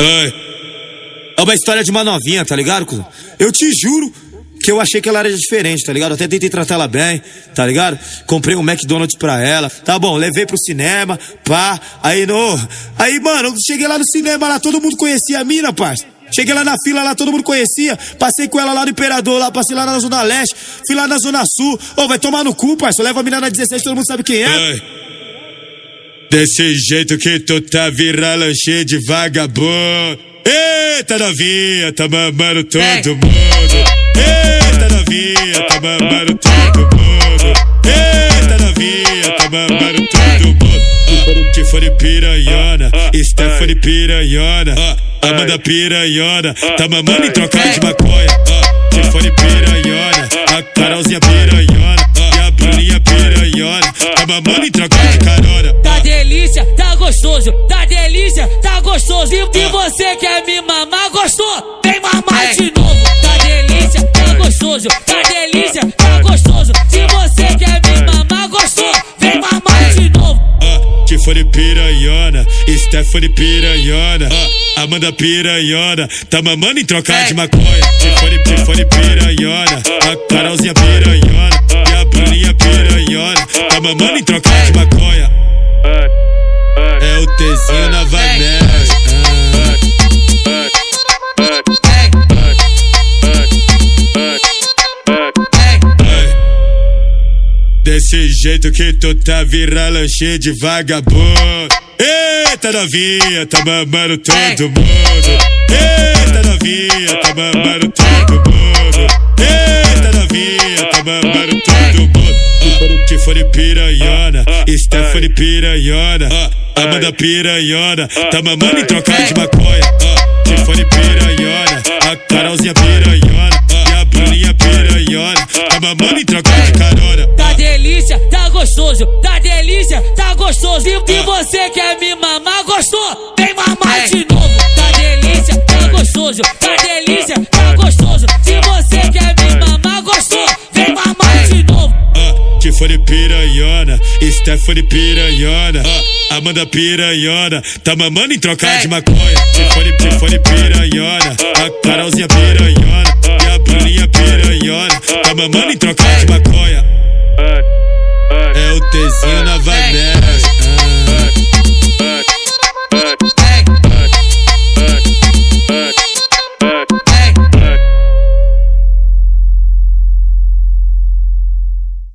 Ai. É uma história de uma novinha, tá ligado, cuzão? Eu te juro que eu achei que ela era diferente, tá ligado? até tentei tratar ela bem, tá ligado? Comprei um McDonald's pra ela, tá bom, levei pro cinema, pá, aí no. Aí, mano, cheguei lá no cinema, lá todo mundo conhecia a mina, parça. Cheguei lá na fila, lá todo mundo conhecia. Passei com ela lá no Imperador, lá passei lá na Zona Leste, fui lá na Zona Sul. Ô, vai tomar no cu, parça. Leva a mina na 16, todo mundo sabe quem é. Ai. Desse jeito que tu tá virando lanche de vagabundo. Eita novinha, tá mamando todo mundo. Eita novinha, tá mamando todo mundo. Eita novinha, tá mamando todo mundo. For piranhona, Stephanie piranhona. Amanda piranhona, tá mamando em troca de maconha. Tá mamando em troca de carona delícia, tá gostoso, tá delícia, tá gostoso. E, e você quer me mamar, gostou? Vem mamar de novo. Tá delícia, tá gostoso, tá delícia, tá gostoso. Se você quer me mamar, gostou? Vem mamar de novo. Uh, Tiffany piranhona, Stephanie piranhona, uh, Amanda piranhona, tá mamando em trocar de maconha. Tiffany, Tiffany piranhona, a Carolzinha piranhona, tá mamando em trocar de maconha. É o Tzinho na vanessa. Desse jeito que tu tá virando lanche de vagabundo. Eita novinha, tá mamando todo mundo. Eita novinha, tá mamando todo mundo. Eita novinha, tá mamando for piranhona, Stephanie piranhona. Amanda piranhona, tá mamando em trocar de maconha. For piranhona, a Carolzinha piranhona. E a Bruninha piranhona, tá mamando em trocar de carona. Tá delícia, tá gostoso, tá delícia, tá gostoso. E, e você quer me mamar, gostou? Vem mamar de novo. Tá delícia, tá gostoso, tá For piranhona, Stephanie piranhona. Amanda piranhona, tá mamando em trocar de maconha. Que for, for piranhona, a Carolzinha piranhona. E a Bruninha piranhona, tá mamando em trocar de maconha. É o Tzinho na vanessa.